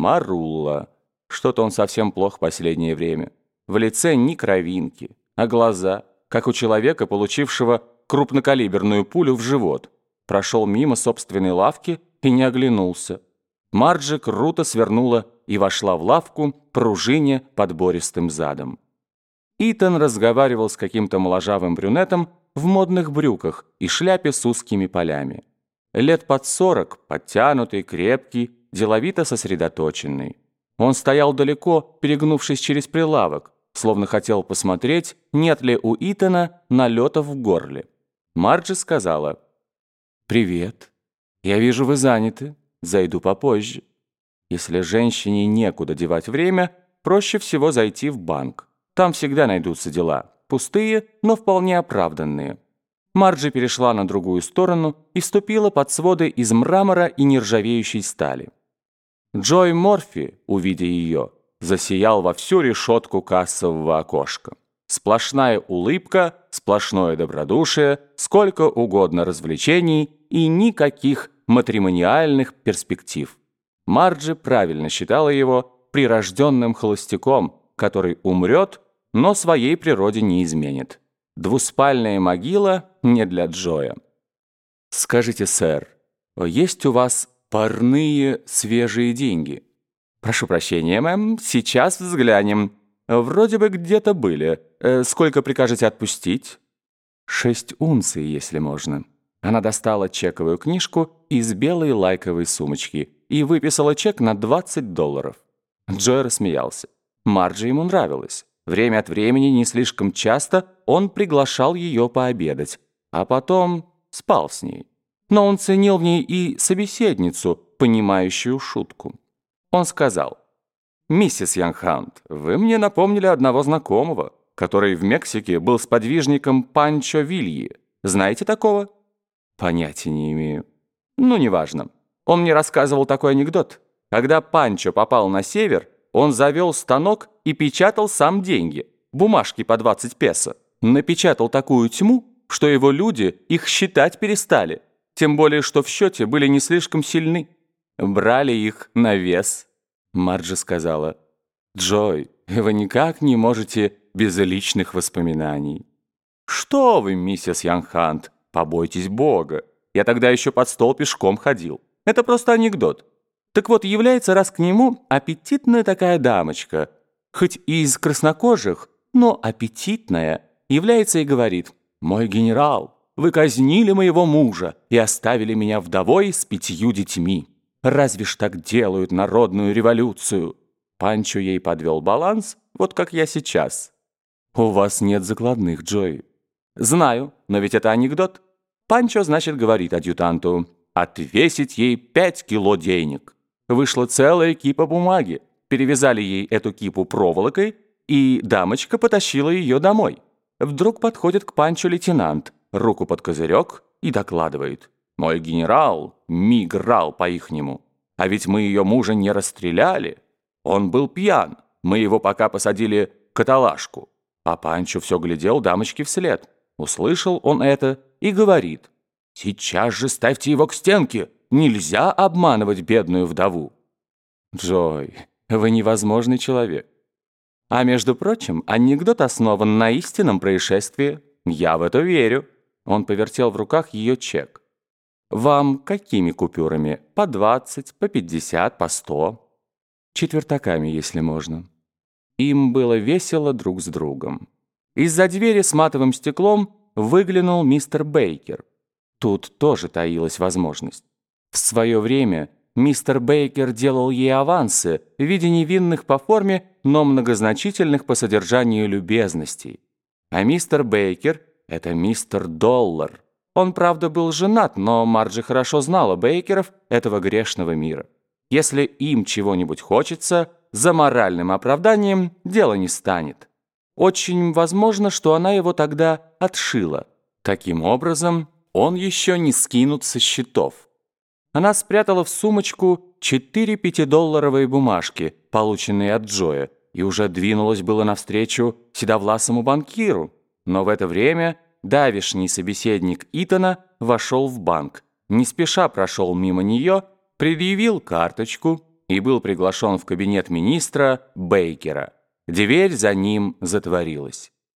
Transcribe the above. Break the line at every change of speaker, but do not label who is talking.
Марулла. Что-то он совсем плох в последнее время. В лице ни кровинки, а глаза, как у человека, получившего крупнокалиберную пулю в живот. Прошел мимо собственной лавки и не оглянулся. Марджи круто свернула и вошла в лавку, пружине подбористым задом. Итан разговаривал с каким-то моложавым брюнетом в модных брюках и шляпе с узкими полями. Лет под сорок, подтянутый, крепкий, деловито сосредоточенный. Он стоял далеко, перегнувшись через прилавок, словно хотел посмотреть, нет ли у Итана налетов в горле. Марджи сказала, «Привет. Я вижу, вы заняты. Зайду попозже». Если женщине некуда девать время, проще всего зайти в банк. Там всегда найдутся дела. Пустые, но вполне оправданные. Марджи перешла на другую сторону и вступила под своды из мрамора и нержавеющей стали. Джой Морфи, увидя ее, засиял во всю решетку кассового окошка. Сплошная улыбка, сплошное добродушие, сколько угодно развлечений и никаких матримониальных перспектив. Марджи правильно считала его прирожденным холостяком, который умрет, но своей природе не изменит. Двуспальная могила не для Джоя. «Скажите, сэр, есть у вас парные свежие деньги?» «Прошу прощения, мэм, сейчас взглянем. Вроде бы где-то были. Э, сколько прикажете отпустить?» «Шесть унций, если можно». Она достала чековую книжку из белой лайковой сумочки и выписала чек на 20 долларов. Джой рассмеялся. Марджи ему нравилось. Время от времени, не слишком часто, он приглашал ее пообедать, а потом спал с ней. Но он ценил в ней и собеседницу, понимающую шутку. Он сказал, «Миссис Янхант, вы мне напомнили одного знакомого, который в Мексике был сподвижником Панчо Вильи. Знаете такого?» «Понятия не имею». «Ну, неважно. Он мне рассказывал такой анекдот. Когда Панчо попал на север, он завел станок и печатал сам деньги, бумажки по 20 песо. Напечатал такую тьму, что его люди их считать перестали. Тем более, что в счете были не слишком сильны. Брали их на вес. Марджи сказала, «Джой, вы никак не можете без личных воспоминаний». «Что вы, миссис Янхант, побойтесь Бога. Я тогда еще под стол пешком ходил. Это просто анекдот. Так вот, является раз к нему аппетитная такая дамочка, хоть и из краснокожих, но аппетитная, является и говорит, «Мой генерал, вы казнили моего мужа и оставили меня вдовой с пятью детьми. Разве ж так делают народную революцию?» Панчо ей подвел баланс, вот как я сейчас. «У вас нет закладных, Джой». «Знаю, но ведь это анекдот». Панчо, значит, говорит адъютанту, «отвесить ей пять кило денег». Вышла целая кипа бумаги. Перевязали ей эту кипу проволокой, и дамочка потащила ее домой. Вдруг подходит к Панчо лейтенант, руку под козырек и докладывает. «Мой генерал, миграл по-ихнему. А ведь мы ее мужа не расстреляли. Он был пьян. Мы его пока посадили каталажку». А Панчо все глядел дамочке вслед. Услышал он это и говорит. «Сейчас же ставьте его к стенке!» Нельзя обманывать бедную вдову. Джой, вы невозможный человек. А между прочим, анекдот основан на истинном происшествии. Я в это верю. Он повертел в руках ее чек. Вам какими купюрами? По 20, по 50, по 100? Четвертаками, если можно. Им было весело друг с другом. Из-за двери с матовым стеклом выглянул мистер Бейкер. Тут тоже таилась возможность. В свое время мистер Бейкер делал ей авансы в виде невинных по форме, но многозначительных по содержанию любезностей. А мистер Бейкер — это мистер Доллар. Он, правда, был женат, но Марджи хорошо знала Бейкеров этого грешного мира. Если им чего-нибудь хочется, за моральным оправданием дело не станет. Очень возможно, что она его тогда отшила. Таким образом, он еще не скинут со счетов. Она спрятала в сумочку четыре пятидолларовые бумажки, полученные от Джоя, и уже двинулась было навстречу седовласому банкиру. Но в это время давишний собеседник Итана вошел в банк, не спеша прошел мимо нее, предъявил карточку, и был приглашен в кабинет министра Бейкера. Дверь за ним затворилась.